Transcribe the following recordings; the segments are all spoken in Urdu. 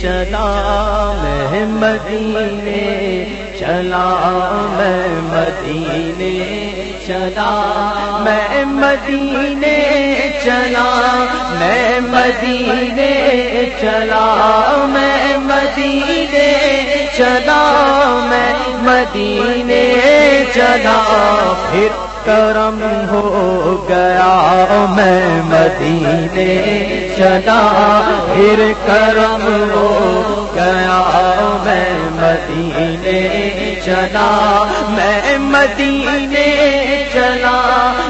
چلا میں مدینے، چلا میں مدینے، چلا میں مدینے، چلا میں مدینے، چلا میں مدینے، چلا میں مدینے، چلا پھر کرم ہو گیا میں مدینے چلا پھر کرم ہو گیا میں مدینے چلا میں مدینے چلا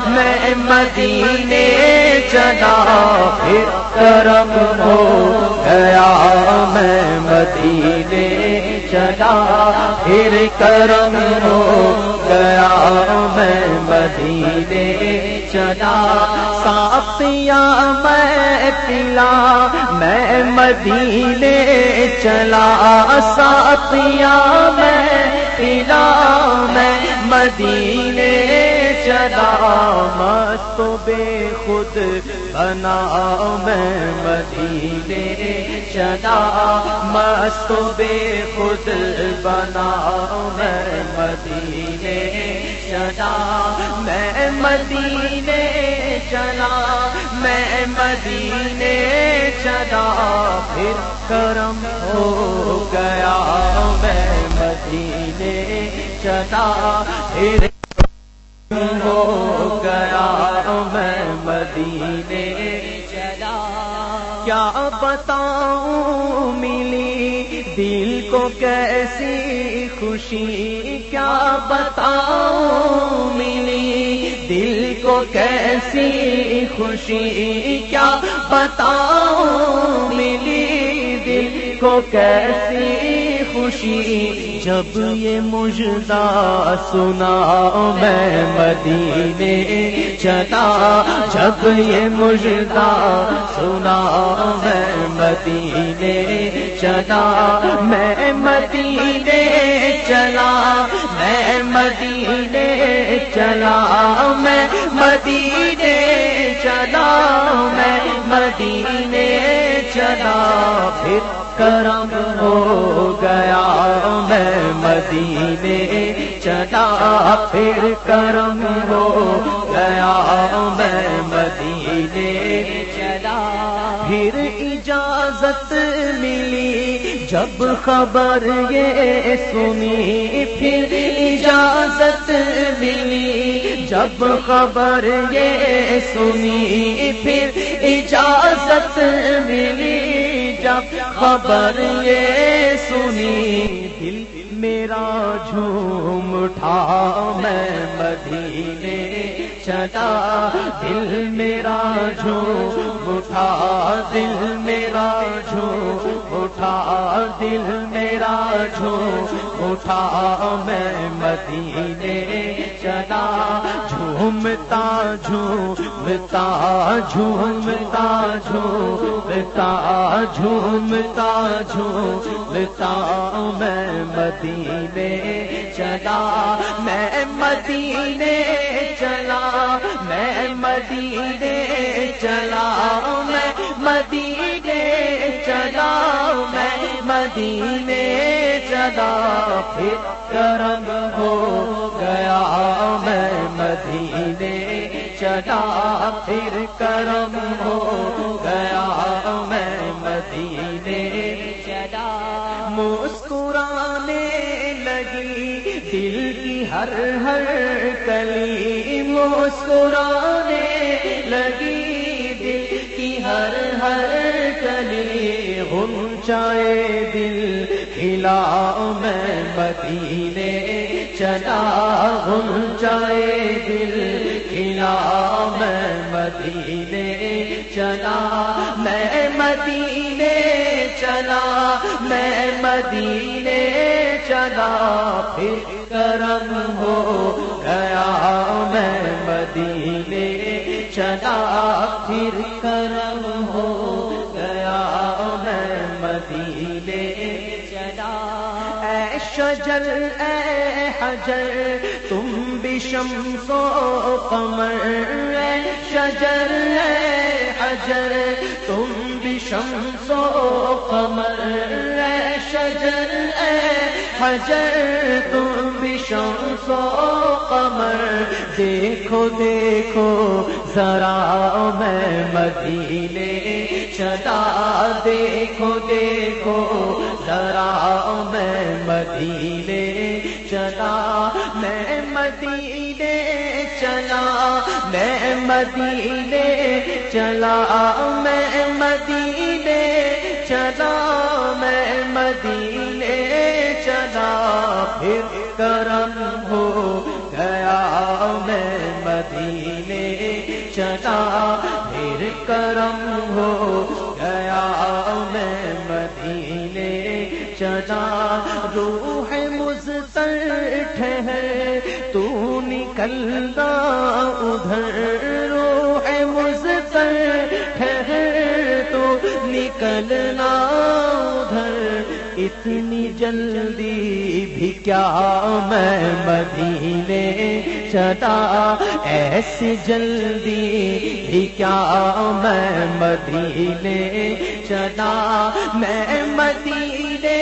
میں مدینے چلا پھر کرم ہو گیا میں مدینے چلا پھر کرم ہو گیا میں مدینے چلا ساتیا میں پلا میں مدینے چلا ساتیا میں پلا میں مدینے چلا مست بے خود بنا، میں مدینے چلا مست بے خود بنا، میں مدینے چلا میں مدینے چلا، میں مدینے چلا، پھر کرم ہو گیا، میں مدینے چلا، پھر ہو گیا، میں مدینے چلا۔ کیا بتاؤں ملی دل کو کیسی خوشی کیا بتاؤں ملی؟ دل کو کیسی خوشی کیا بتاؤں ملی؟ دل کو کیسی خوشی؟ جب یہ مجدہ سنا میں مدینے چلا، جب یہ مجدہ سنا میں مدینے چلا، میں مدینے چلا، میں مدینے چلا، میں مدینے چلا، میں مدینے چلا، پھر کرم ہو گیا، میں مدینے چلا، پھر کرم ہو گیا، میں مدینے اجازت ملی۔ جب خبر یہ سنی، پھر اجازت ملی۔ جب خبر یہ سنی، پھر اجازت ملی۔ جب خبر یہ سنی، دل میرا جھوم اٹھا میں مدینے چلا دل میرا جھوم اٹھا، دل میرا جھوم اٹھا، دل میرا جھوم اٹھا، میں مدینے چلا، جھومتا جھومتا جھومتا جھومتا جھومتا جھومتا، میں مدینے چلا، میں مدینے میں مدینے چلا میں مدینے چلا میں مدینے چلا پھر کرم ہو گیا، میں مدینے چلا پھر کرم ہو گیا، میں مدینے ہر ہر کلی مسکرانے لگی دل کی ہر ہر کلی ہم چائے دل کھلا میں مدینے چلا ہم چائے دل کھلا میں مدینے چلا میں مدینے چلا میں مدینے چلا، پھر کرم ہو گیا، میں مدینے چلا، پھر کرم ہو گیا، میں مدینے چلا۔ اے شجر، اے حجر، تم بھی شمس و قمر۔ اے شجر، اے حجر، تم بھی شمس و قمر۔ شجر اے حجر تم بھی شمس و قمر۔ دیکھو دیکھو، ذرا میں مدینے چلا۔ دیکھو دیکھو، ذرا میں مدینے چلا۔ میں مدینے چلا، میں مدینے چلا۔ میں مدینے پھر کرم ہو گیا میں مدینے چلا۔ پھر کرم ہو گیا میں مدینے چلا۔ روح مستر ٹھہر تو نکلنا ادھر۔ اتنی جلدی بھی کیا میں مدینے چلا؟ ایسی جلدی بھی کیا میں مدینے چلا؟ میں مدینے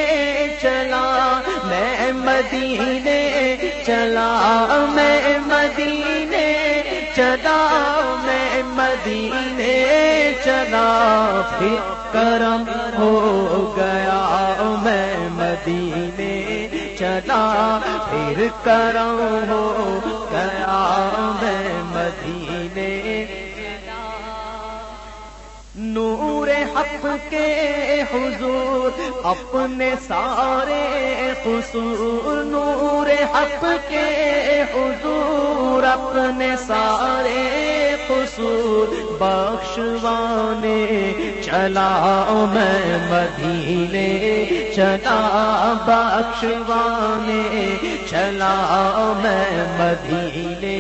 چلا، میں مدینے چلا، میں مدینے چلا، میں مدینے چلا۔ پھر کرم ہو گیا، میں مدینے چلا، پھر کرم ہو گیا میں مدینے نور حق کے حضور، اپنے سارے قصور، نور حق کے حضور۔ اپنے سارے قصور بخشوانے چلا میں مدینے چلا بخشوانے چلا میں مدینے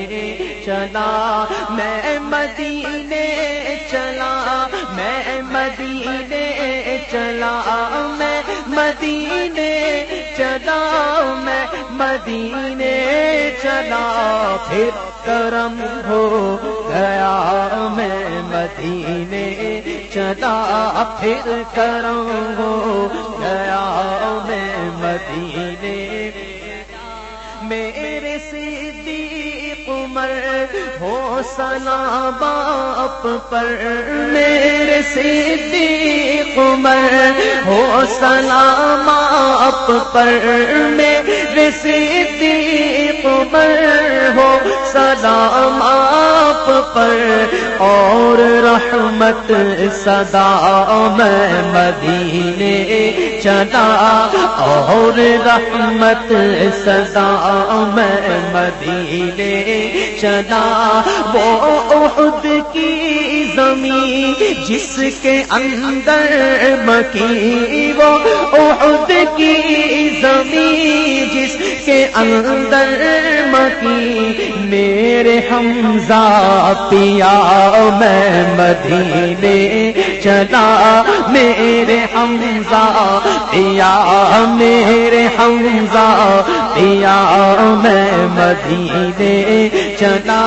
چلا میں مدینے چلا میں مدینے چلا میں مدینے چلا میں مدینے چلا، پھر کرم ہو گیا میں مدینے چلا، پھر کرم ہو گیا میں مدینے میرے صدیق عمر، ہو سنا باپ پر۔ میرے صدیق عمر، ہو سلام آپ پر۔ میرے صدیق عمر، ہو سلام آپ پر۔ اور رحمت صدا میں مدینے چلا اور رحمت صدا میں مدینے چلا وہ احد کی زمین جس کے اندر مکی۔ وہ احد کی زمین جس کے اندر مکی میرے حمزہ پیا میں مدینے چلا، میرے حمزہ پیا، میرے حمزہ پیا میں مدینے چلا،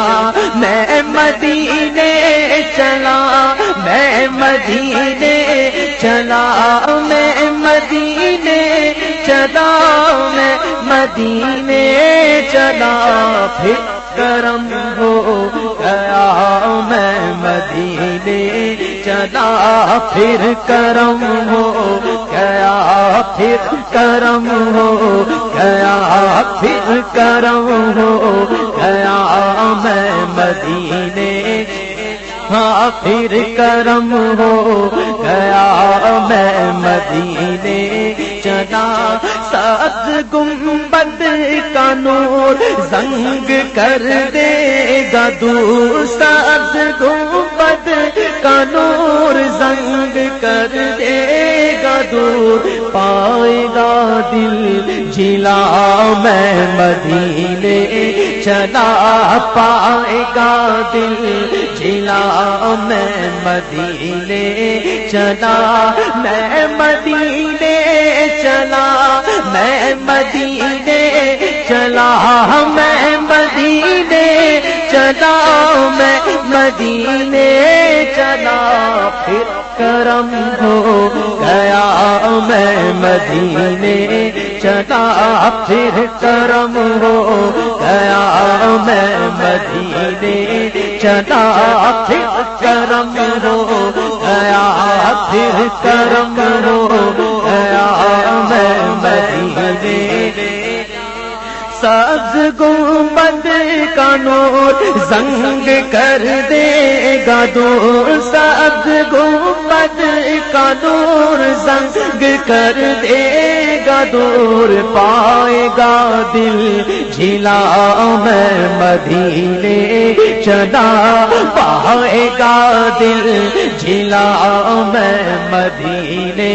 میں مدینے چلا، میں مدینے چلا، میں مدینے چلا میں مدینے چلا، پھر کرم ہو گیا میں مدینے چلا، پھر کرم ہو گیا، پھر کرم ہو گیا، پھر کرم ہو گیا میں مدینے ہاں پھر کرم ہو گیا میں مدینے چلا سات گنبد کا نور زنگ کر دے گا دور سات گنبد کا کا نور زنگ کر دے گا دور۔ پائے گا دل جلا میں مدینے چلا پائے گا دل۔ جلا میں مدینے چلا میں مدینے چلا میں مدینے چلا میں مدینے چلا میں مدینے چلا، پھر کرم ہو گیا میں مدینے چلا، پھر کرم ہو گیا میں مدینے چلا، پھر کرم ہو گیا، پھر کرم ہو گیا میں مدینے سبز گنبد کا نور زنگ کر دے گا دور سبز گنبد کا نور زنگ کر دے دور پائے گا دل جھلا میں مدینے چلا پائے گا دل جھلا میں مدینے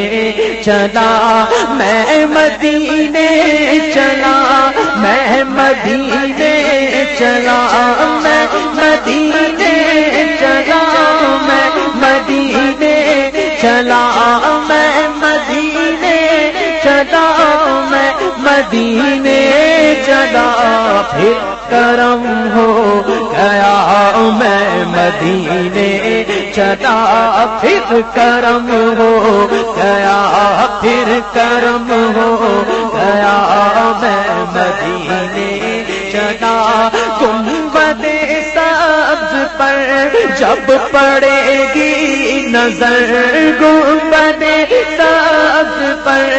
چلا، میں مدینے چلا، میں مدینے چلا، میں مدینے مدینے چلا، پھر کرم ہو گیا، میں مدینے چلا، پھر کرم ہو گیا، پھر کرم ہو گیا، میں مدینے چلا۔ گنبد سبز پر جب پڑے گی نظر گنبد پر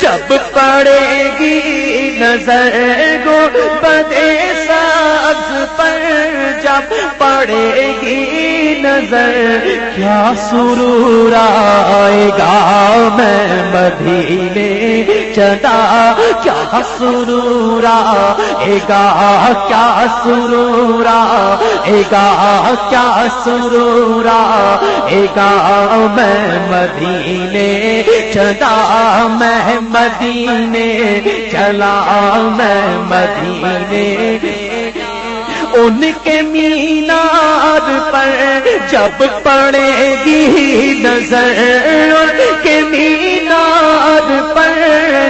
جب پڑے گی نظر گو گنبد سبز پر جب پڑے گی نظر، کیا سرور آئے گا میں مدینے چلا؟ کیا سرور آئے گا؟ کیا سرور آئے گا؟ کیا سرور آئے گا؟ میں مدینے چلا، میں مدینے چلا، میں مدینے ان کے مینار پر جب پڑے گی نظر، ان کے مینار پر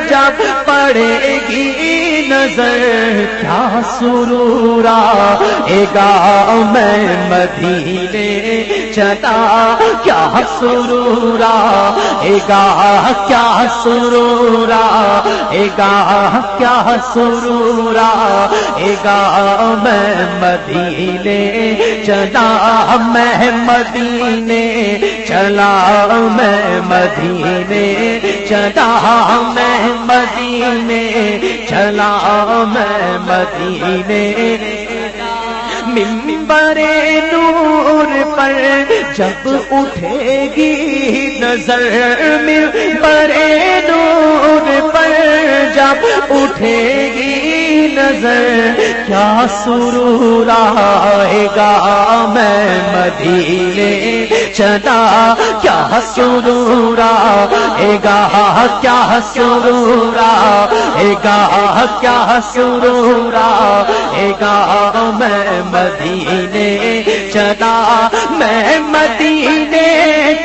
جب پڑے گی نظر، کیا سرور آئے گا میں مدینے چلا، کیا سرور آئے گا کیا سرور آئے گا کیا سرور آئے گا میں مدینے چلا، میں مدینے چلا، میں مدینے چلا، میں مدینے چلا۔ میں مدینے ممبر نور پر جب اٹھے گی نظر ممبر نور پر، جب اٹھے گی نظر، کیا سرور آئے گا میں مدینے؟ چلا کیا سرور آئے گا؟ کیا سرور آئے گا؟ کیا سرور آئے گا میں مدینے؟ چلا میں مدینے،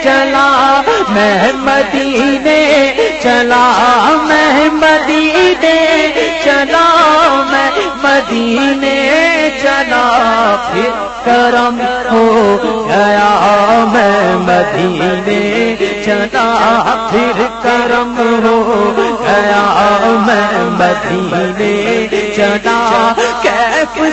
چلا، میں مدینے، چلا۔ مدینے چلا، پھر کرم ہو گیا، میں مدینے چلا، پھر کرم ہو گیا، میں مدینے چلا کہ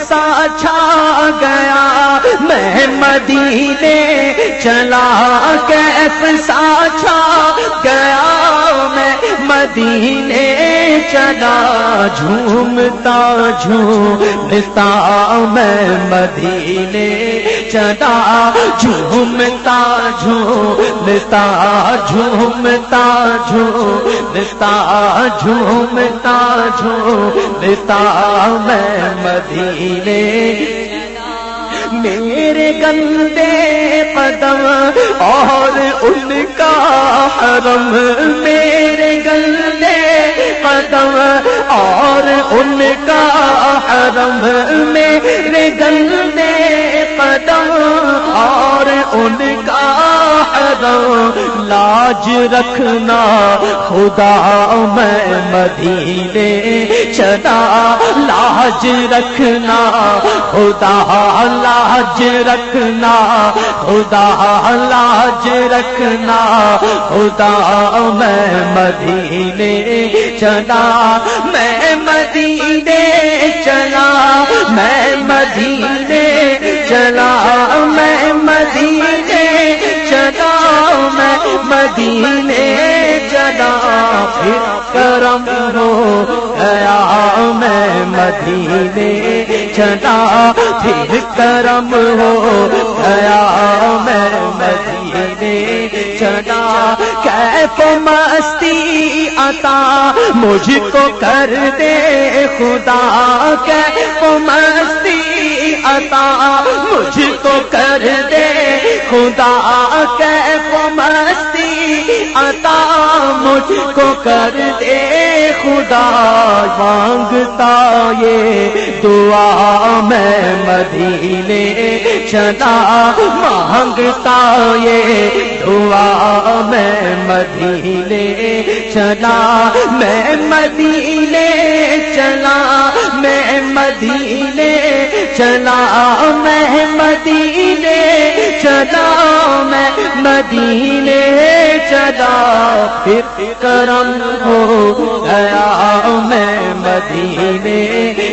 سا چھا گیا۔ میں مدینے چلا کیف سا چھا گیا۔ میں مدینے چلا، جھومتا جھومتا میں مدینے چلا جھومتا جھومتا جھومتا جھومتا جھومتا جھومتا میں مدینے۔ میرے گندے قدم اور ان کا حرم۔ میرے گندے قدم اور ان کا حرم۔ میرے گندے قدم اور ان کا حرم لاج رکھنا خدا میں مدینے چلا لاج رکھنا خدا لاج رکھنا خدا لاج رکھنا خدا میں مدینے چلا میں مدینے چلا میں مدینے چلا میں مدینے چلا میں مدینے چلا پھر کرم ہو گیا میں مدینے چلا پھر کرم ہو گیا میں مدینے چلا کیف مستی عطا مجھ کو کر دے خدا، کیف مستی عطا مجھ کو کر دے۔ خدا کیف مستی عطا، مجھ کو کر دے۔ خدا مانگتا یہ دعا میں مدینے چلا۔ مانگتا یہ دعا میں مدینے چلا۔ میں مدینے چلا، میں مدینے چلا میں مدینے، چلا میں مدینے، چلا پھر کرم ہو گیا میں مدینے،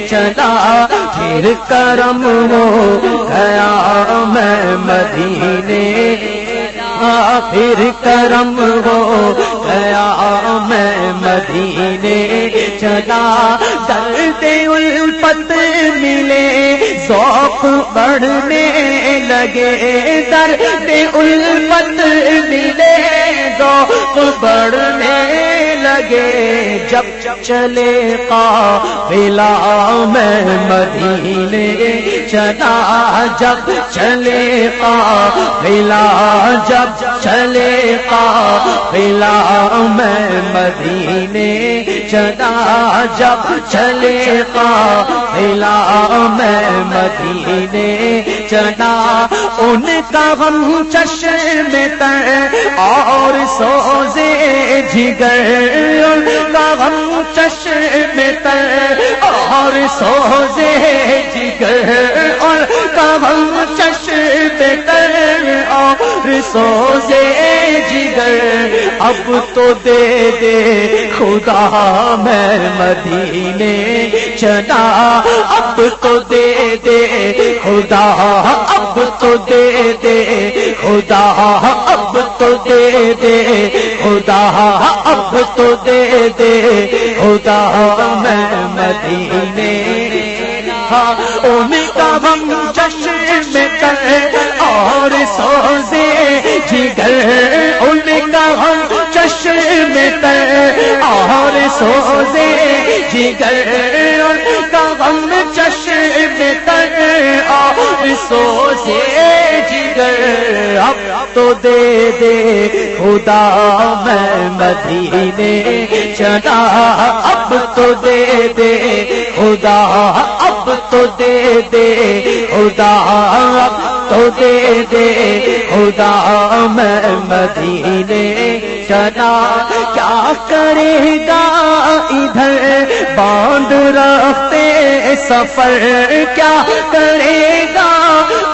چلا پھر کرم ہو گیا میں مدینے پھر کرم ہو، گیا میں مدینے چلا۔ درد الفت ملے، ذوق بڑھنے لگے۔ درد الفت ملے، ذوق بڑھنے لگے جب چلے قافلہ میں مدینے چلا جب چلے قافلہ جب چلے قافلہ میں مدینے چلا جب چلے قافلہ میں مدینے چلا، ان کا غم چشم تر اور سوزے جگر کا غم چشم تر اور سوزے جگر اور کا غم چشم تر اور سوزے جگر۔ اب تو دے دے خدا میں مدینے چلا۔ اب تو دے دے خدا، اب تو دے دے خدا، اب تو دے دے، خدا اب تو دے دے، خدا میں مدینے ہاں، ان کا ہم جشن میں کر اور سوزے جگر ان کا ہم چشم میں تر اور سوزے جگر ان کا ہم چشم میں تر اور سوزے جگر، اب تو دے دے، خدا میں مدینے چلا، اب تو دے دے، خدا، اب تو دے دے، خدا، اب تو دے دے، خدا میں مدینے چلا۔ کیا کرے گا ادھر؟ باندھ رکھتے سفر، کیا کرے گا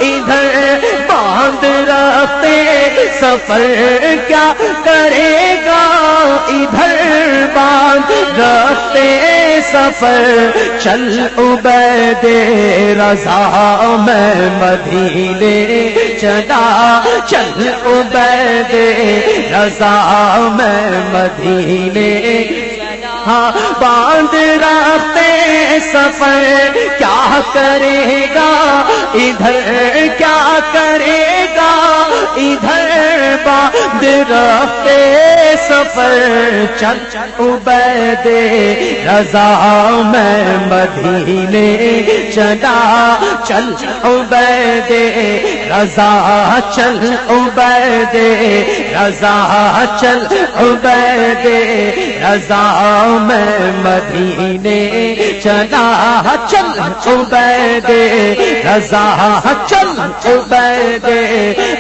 ادھر باندھ رکھتے سفر کیا کرے گا؟ ادھر باندھ رکھتے سفر، چل عبید رضا میں مدینے چلا۔ چل عبید رضا میں مدینے ہاں باندھ رہتے سفر کیا کرے گا؟ ادھر کیا کرے گا؟ ادھر رفتے سفر چل عبید رضا میں مدینے چلا۔ چل عبید رضا چل عبید رضا چل عبید رضا میں مدینے چلا۔ چل عبید رضا چل عبید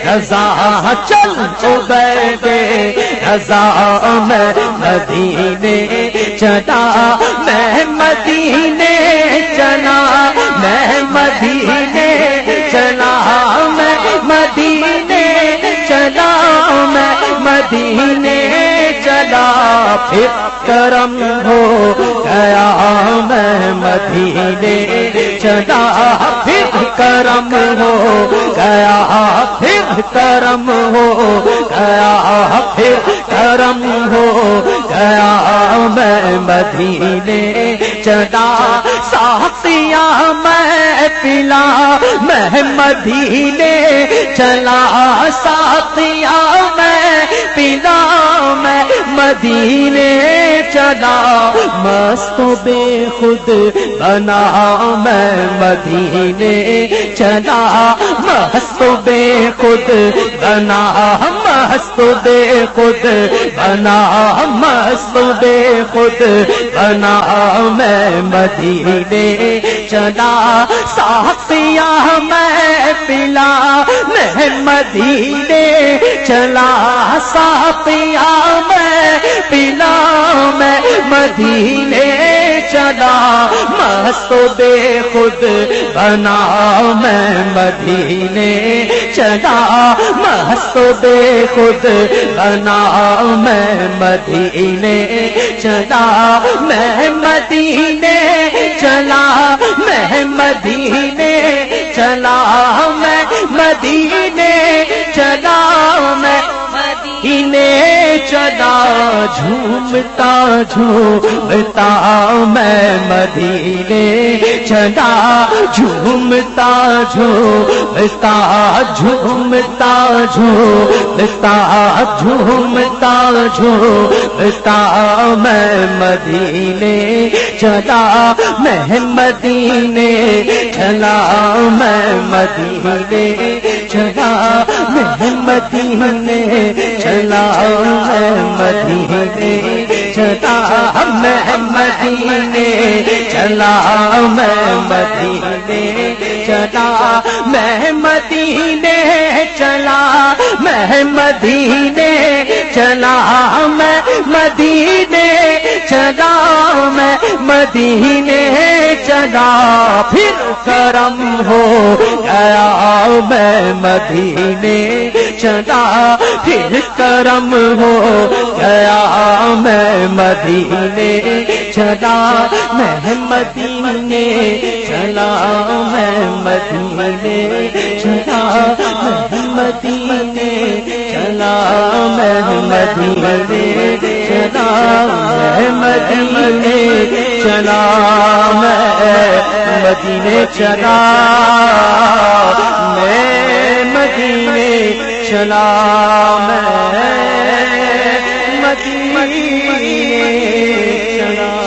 رضا چل عبید رضا میں مدینے چلا، میں مدینے چلا، میں مدینے چلا، میں مدینے چلا، میں مدینے چلا پھر کرم ہو گیا، میں مدینے چلا پھر کرم ہو گیا۔ کرم ہو، گیا پھر کرم ہو، گیا میں مدینے چلا ساتیا میں پلا، میں مدینے چلا ساتیا میں پلا، میں مدینے چلا، مست بے خود بنا، میں مدینے چلا، مست بے خود، بنا مست بے خود، بنا مست بے خود، بنا میں مدینے چلا ساتیا میں پلا میں مدینے چلا ساتیا میں پلا میں مدینے چلا مست بے خود بنا میں مدینے چلا۔ مست بے خود بنا میں مدینے چلا۔ میں مدینے چلا۔ میں مدینے چلا۔ میں مدینے چلا۔ میں مدینے چلا جھومتا جھومتا میں مدینے چلا جھومتا جھومتا جھومتا جھومتا جھومتا جھومتا میں مدینے چلا میں مدینے چلا میں مدینے چلا ہے مدینے چلا ہے مدینے، چلا ہے مدینے، چلا میں مدینے، چلا میں مدینے، چلا میں مدینے، چلا میں مدینے، چلا میں مدینے، چلا پھر کرم ہو گیا میں مدینے چلا، پھر کرم ہو گیا۔ میں مدینے چلا، میں مدینے چلا۔ میں مدینے چلا، میں مدینے چلا میں مدینے چلا میں مدینے چلا مدینے چلا میں مدینے چلا میں مدینے چلا